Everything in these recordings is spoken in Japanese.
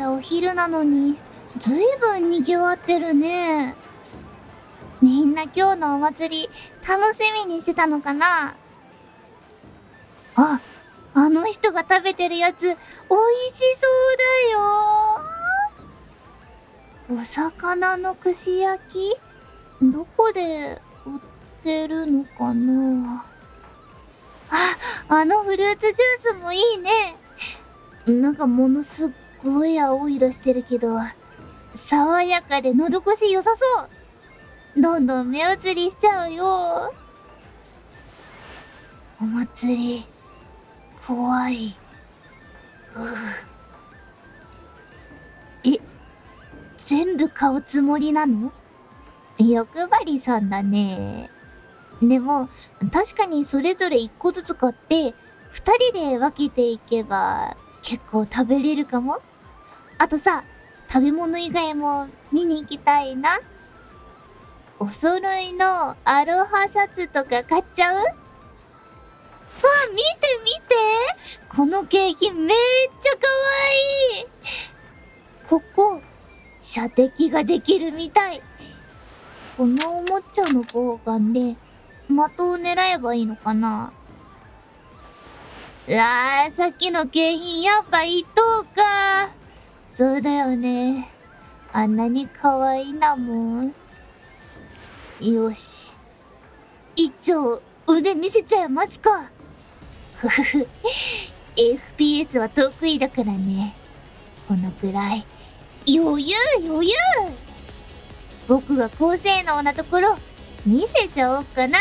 だお昼なのに、ずいぶん賑わってるね。みんな今日のお祭り、楽しみにしてたのかな？あ、あの人が食べてるやつ、美味しそうだよ。お魚の串焼き？どこで売ってるのかな？あ、あのフルーツジュースもいいね。なんかものすっごい青色してるけど、爽やかで喉越し良さそう。どんどん目移りしちゃうよ。お祭り、怖い。ふう。え、全部買うつもりなの？欲張りさんだね。でも、確かにそれぞれ一個ずつ買って、二人で分けていけば、結構食べれるかもあとさ、食べ物以外も見に行きたいな。お揃いのアロハシャツとか買っちゃう？わ、見て見てこの景品めっちゃ可愛いここ、射的ができるみたい。このおもちゃのボウガンで的を狙えばいいのかなうわー、さっきの景品やっぱ一等か。そうだよね。あんなに可愛いなもん。よし。一丁、腕見せちゃいますか。ふふふ。FPS は得意だからね。このくらい。余裕余裕僕が高性能なところ、見せちゃおうかな。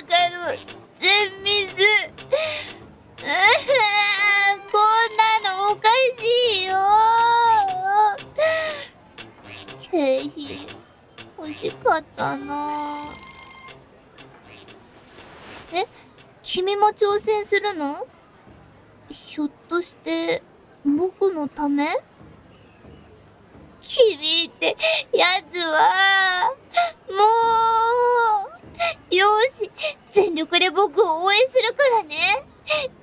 まさかの全水。こんなのおかしいよ。景品欲しかったな。え君も挑戦するの？ひょっとして僕のため？君ってやつは。全力で僕を応援するからね。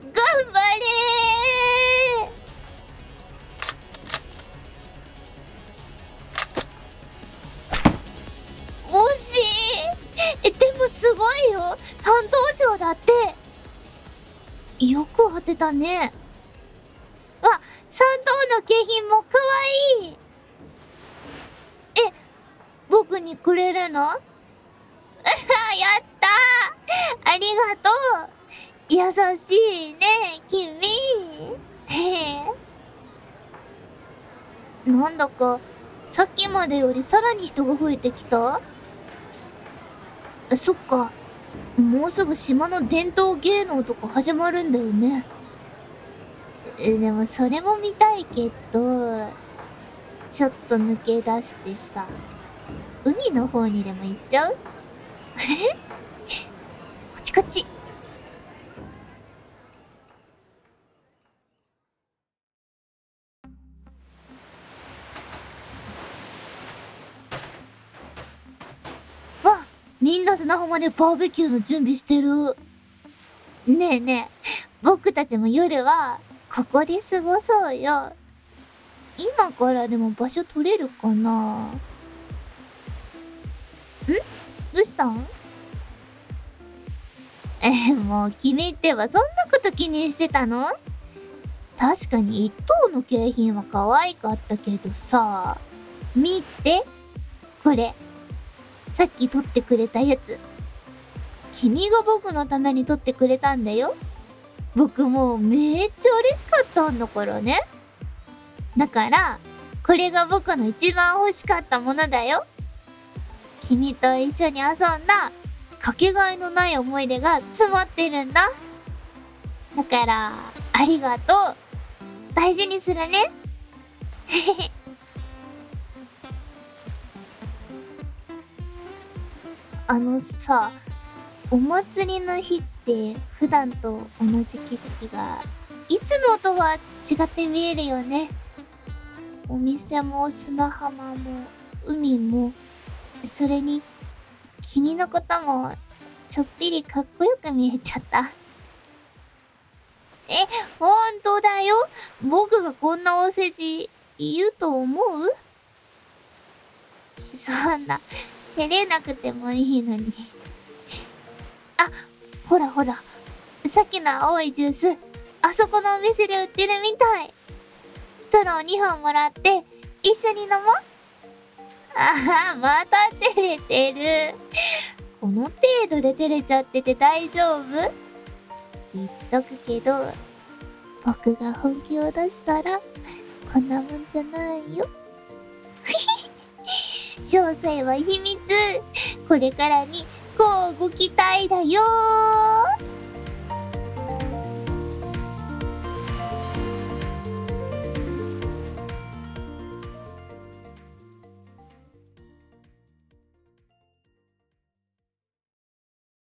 頑張れ惜しい、でもすごいよ。三等賞だって。よく当てたね。わ、三等の景品もかわいい。え、僕にくれるの？やったありがとう優しいね、君へえ。なんだか、さっきまでよりさらに人が増えてきた？そっか。もうすぐ島の伝統芸能とか始まるんだよね。でもそれも見たいけど、ちょっと抜け出してさ、海の方にでも行っちゃう？こっちこっち。わみんな砂浜でバーベキューの準備してる。ねえねえ、僕たちも夜は、ここで過ごそうよ。今からでも場所取れるかな？ん？どうしたん？え、もう君ってはそんなこと気にしてたの？確かに一等の景品は可愛かったけどさ、見て、これ。さっき撮ってくれたやつ。君が僕のために撮ってくれたんだよ。僕もうめっちゃ嬉しかったんだからね。だから、これが僕の一番欲しかったものだよ。君と一緒に遊んだかけがえのない思い出が詰まってるんだ。だから、ありがとう。大事にするね。あのさ、お祭りの日って普段と同じ景色がいつもとは違って見えるよね。お店も砂浜も海もそれに、君のことも、ちょっぴりかっこよく見えちゃった。え、ほんとだよ僕がこんなお世辞、言うと思う？そんな、照れなくてもいいのに。あ、ほらほら、さっきの青いジュース、あそこのお店で売ってるみたい。ストロー2本もらって、一緒に飲もう。ああ、また照れてる。この程度で照れちゃってて大丈夫？言っとくけど、僕が本気を出したら、こんなもんじゃないよ。詳細は秘密。これからに、こうご期待だよ